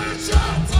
mouth is.